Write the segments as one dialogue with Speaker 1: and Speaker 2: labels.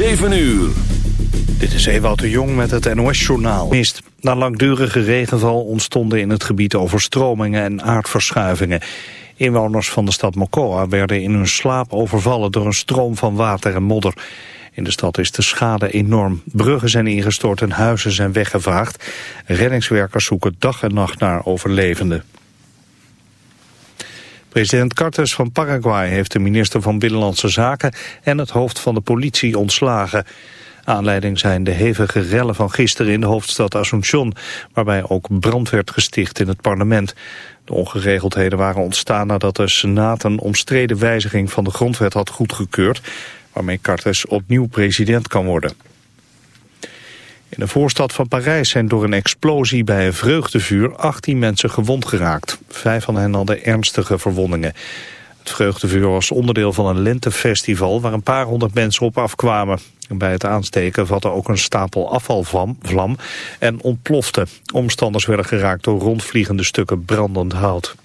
Speaker 1: 7 uur.
Speaker 2: Dit is Ewout de Jong met het NOS-journaal. Mist. Na langdurige regenval ontstonden in het gebied overstromingen en aardverschuivingen. Inwoners van de stad Mokoa werden in hun slaap overvallen door een stroom van water en modder. In de stad is de schade enorm. Bruggen zijn ingestort en huizen zijn weggevaagd. Reddingswerkers zoeken dag en nacht naar overlevenden. President Cartes van Paraguay heeft de minister van Binnenlandse Zaken en het hoofd van de politie ontslagen. Aanleiding zijn de hevige rellen van gisteren in de hoofdstad Asunción, waarbij ook brand werd gesticht in het parlement. De ongeregeldheden waren ontstaan nadat de Senaat een omstreden wijziging van de grondwet had goedgekeurd, waarmee Cartes opnieuw president kan worden. In de voorstad van Parijs zijn door een explosie bij een vreugdevuur 18 mensen gewond geraakt. Vijf van hen hadden ernstige verwondingen. Het vreugdevuur was onderdeel van een lentefestival waar een paar honderd mensen op afkwamen. Bij het aansteken vatte ook een stapel afvalvlam en ontplofte. Omstanders werden geraakt door rondvliegende stukken brandend hout.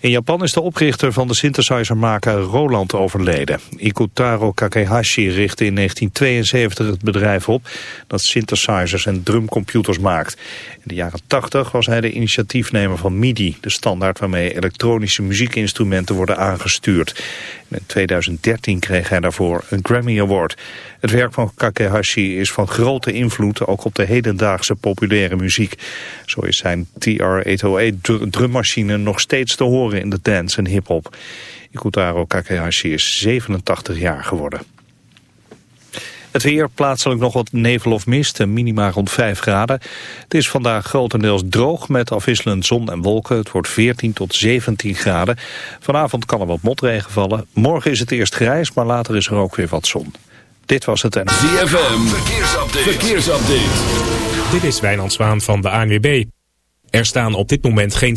Speaker 2: In Japan is de oprichter van de synthesizermaker Roland overleden. Ikutaro Kakehashi richtte in 1972 het bedrijf op dat synthesizers en drumcomputers maakt. In de jaren 80 was hij de initiatiefnemer van MIDI, de standaard waarmee elektronische muziekinstrumenten worden aangestuurd. in 2013 kreeg hij daarvoor een Grammy Award. Het werk van Kakehashi is van grote invloed ook op de hedendaagse populaire muziek. Zo is zijn TR-808 drummachine nog steeds te horen in de dance en hip-hop. Ikutaro Kakehashi is 87 jaar geworden. Het weer, plaatselijk nog wat nevel of mist, minima rond 5 graden. Het is vandaag grotendeels droog met afwisselend zon en wolken. Het wordt 14 tot 17 graden. Vanavond kan er wat motregen vallen. Morgen is het eerst grijs, maar later is er ook weer wat zon. Dit was het en...
Speaker 1: ZFM, verkeersupdate. verkeersupdate.
Speaker 3: Dit is Wijnand Zwaan van de ANWB. Er staan op dit moment geen...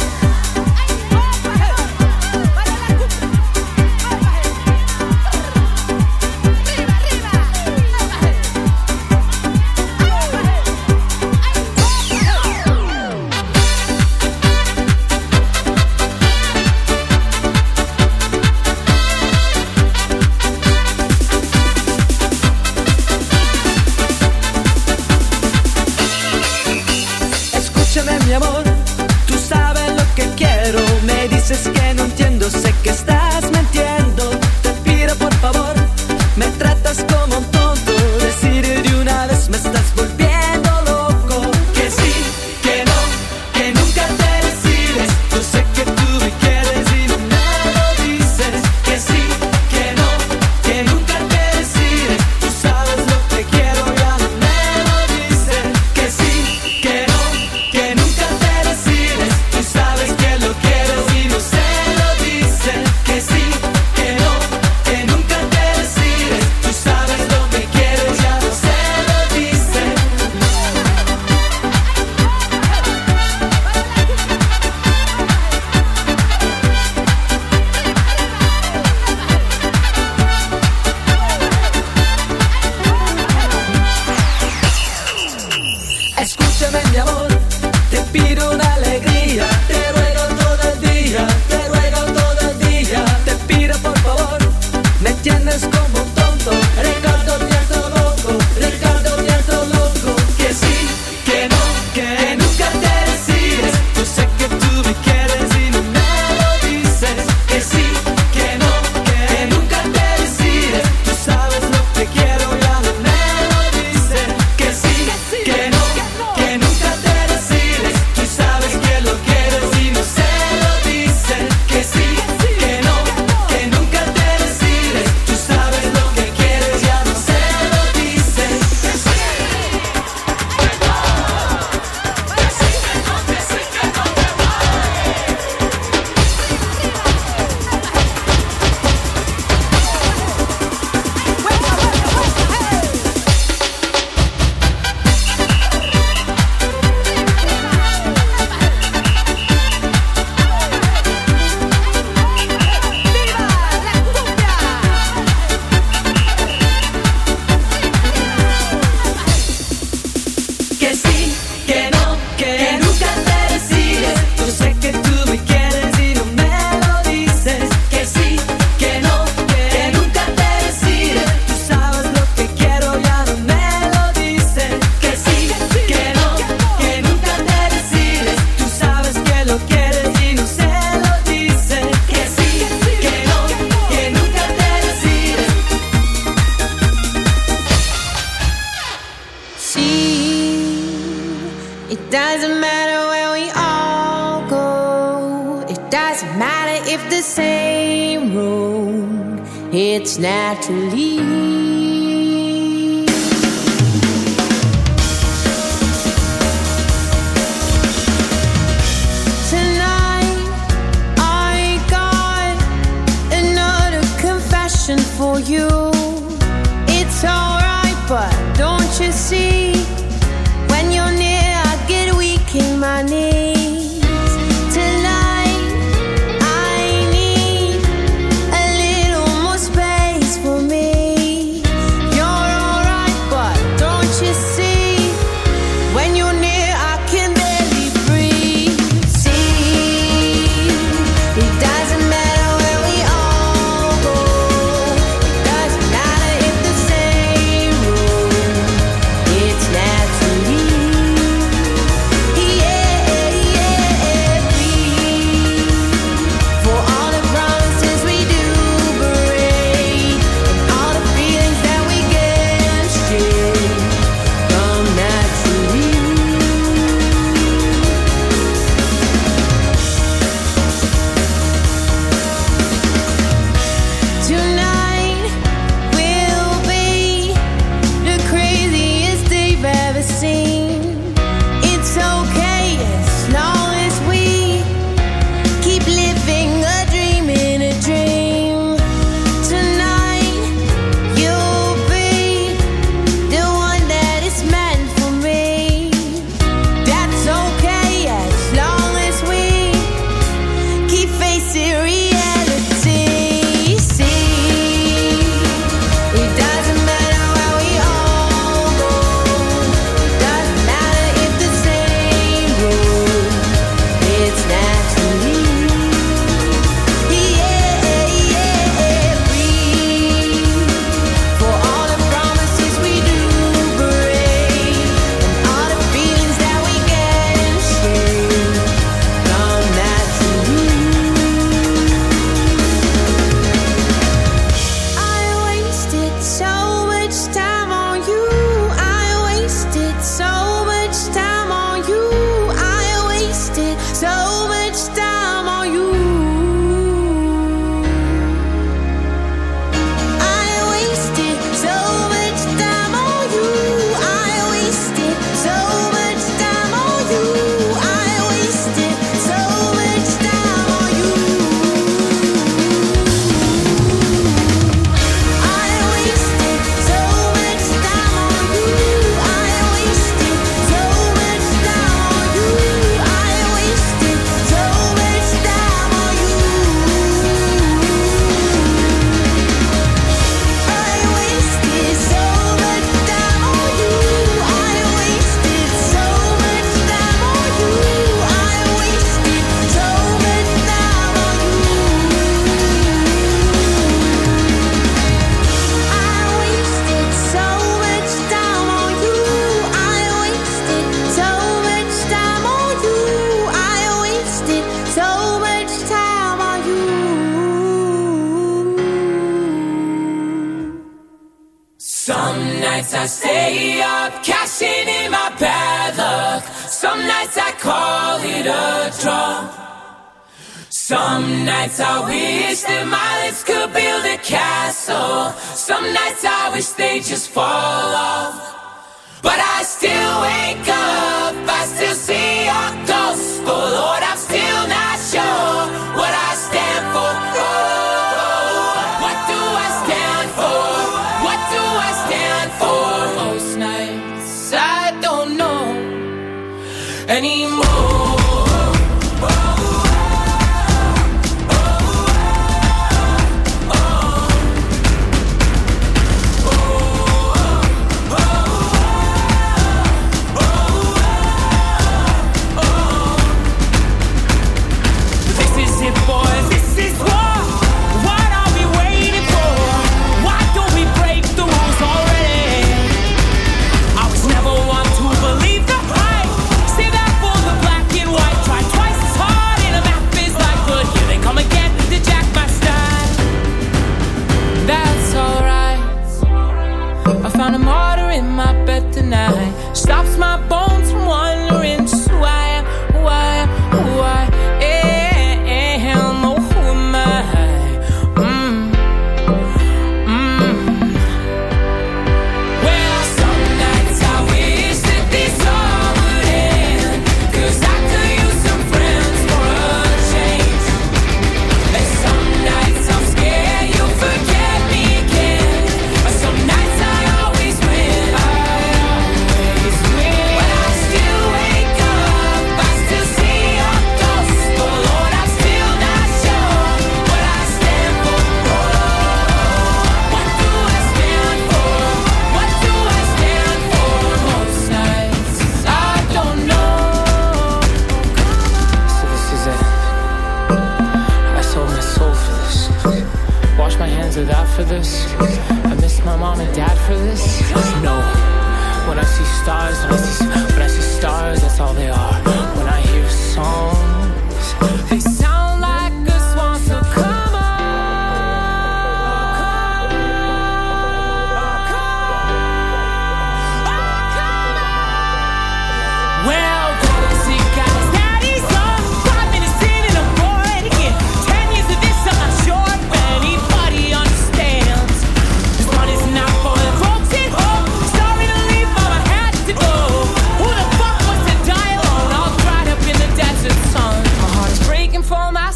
Speaker 4: No entiendo, sé que estás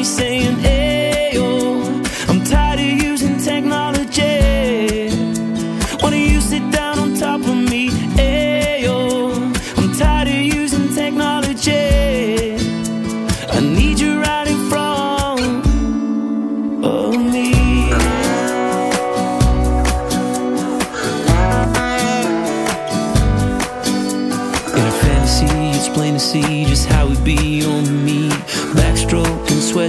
Speaker 5: me saying,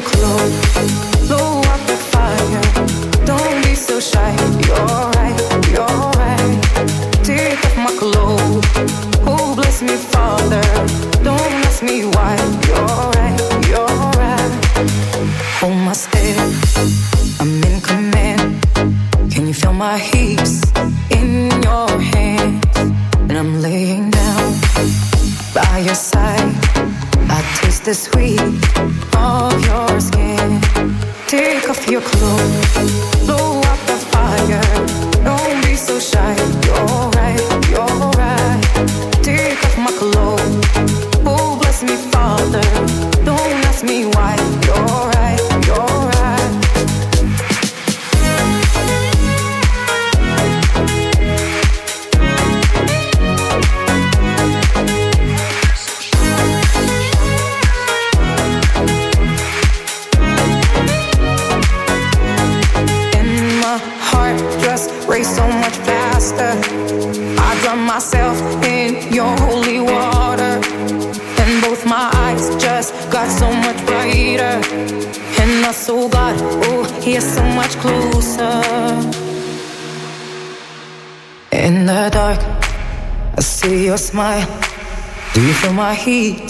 Speaker 6: your clothes, keys.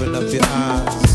Speaker 7: Open up your eyes.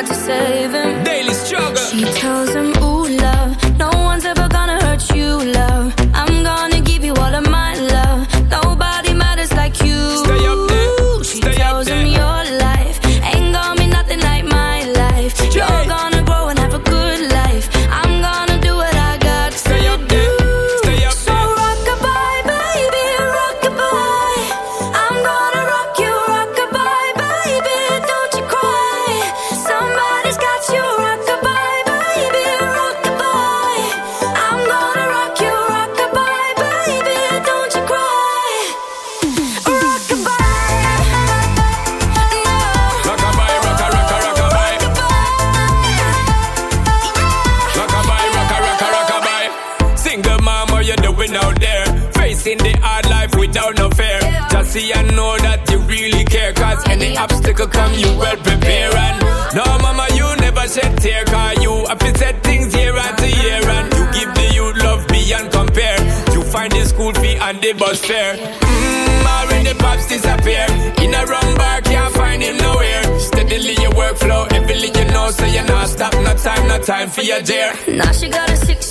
Speaker 8: tried to save him.
Speaker 9: time for your dear.
Speaker 8: Now she got a
Speaker 9: six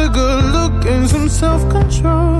Speaker 10: It's a good look and some self control.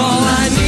Speaker 10: all I
Speaker 11: need